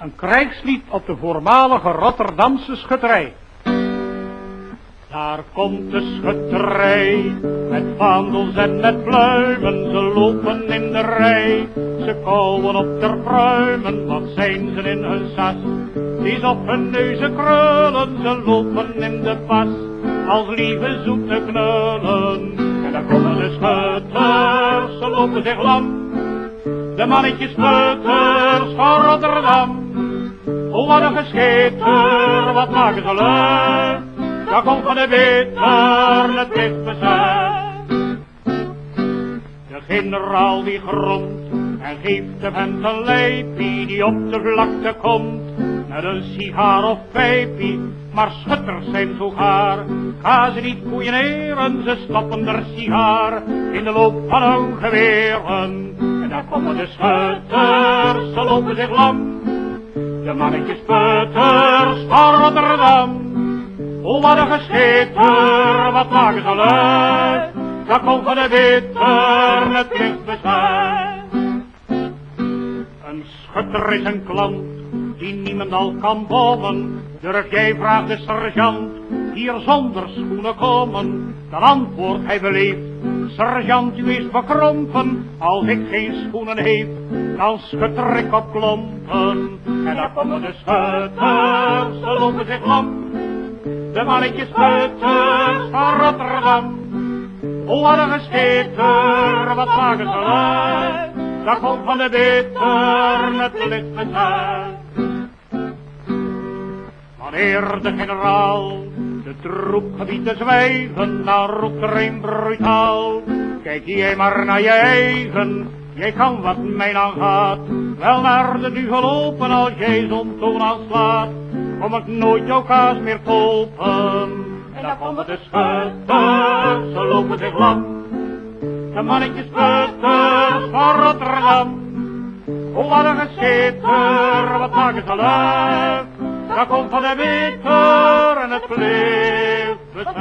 Een krijgslied op de voormalige Rotterdamse schutterij. Daar komt de schutterij, met vaandels en met pluimen, ze lopen in de rij. Ze kauwen op ter pruimen, wat zijn ze in hun sas? Die op hun neuzen krullen, ze lopen in de pas, als lieve zoete knullen. En dan komen de schutters, ze lopen zich lam, de mannetjes schutters van Rotterdam. Oh, wat een gescheter, wat ze leuk. Daar komt van de beter het dicht bezet. De generaal die gromt en geeft de vent een lijpie die op de vlakte komt. Met een sigaar of pijpie, maar schutters zijn zo gaar. Ga ze niet koeieneren, ze stoppen er sigaar in de loop van hun geweren. En daar komen de schutters, ze lopen zich lam. De mannetjes putters van Rotterdam. Oh, wat een gescheter, wat maken ze leuk. Daar komt van de witter het. Een schutter is een klant, die niemand al kan boven. Durf jij, vraagt de sergeant, hier zonder schoenen komen? Dan antwoordt hij beleefd, sergeant, u is bekrompen. Als ik geen schoenen heeft, dan schutter ik op klompen. En daar komen de schutters, ze lopen zich lam. De mannetjes schutters van Rotterdam. Oh, wat een gescheter, wat maken ze leuk. Daar komt van de bitter het licht bezet. Wanneer de generaal de troep gebiedt te zwijgen, dan er een brutaal. Kijk jij maar naar je eigen, jij kan wat mij aangaat. Wel naar de nu gelopen als jij zo'n toon aanslaat. Kom ik nooit jouw kaas meer kopen. En dan komen de schutters, ze lopen zich lam. De mannetjes schutters van Rotterdam. Oh, wat een gescheter, wat maken ze leuk. Dat komt van de winter en het pleelt het